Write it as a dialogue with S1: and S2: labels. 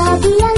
S1: Ela via